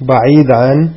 بعيد عن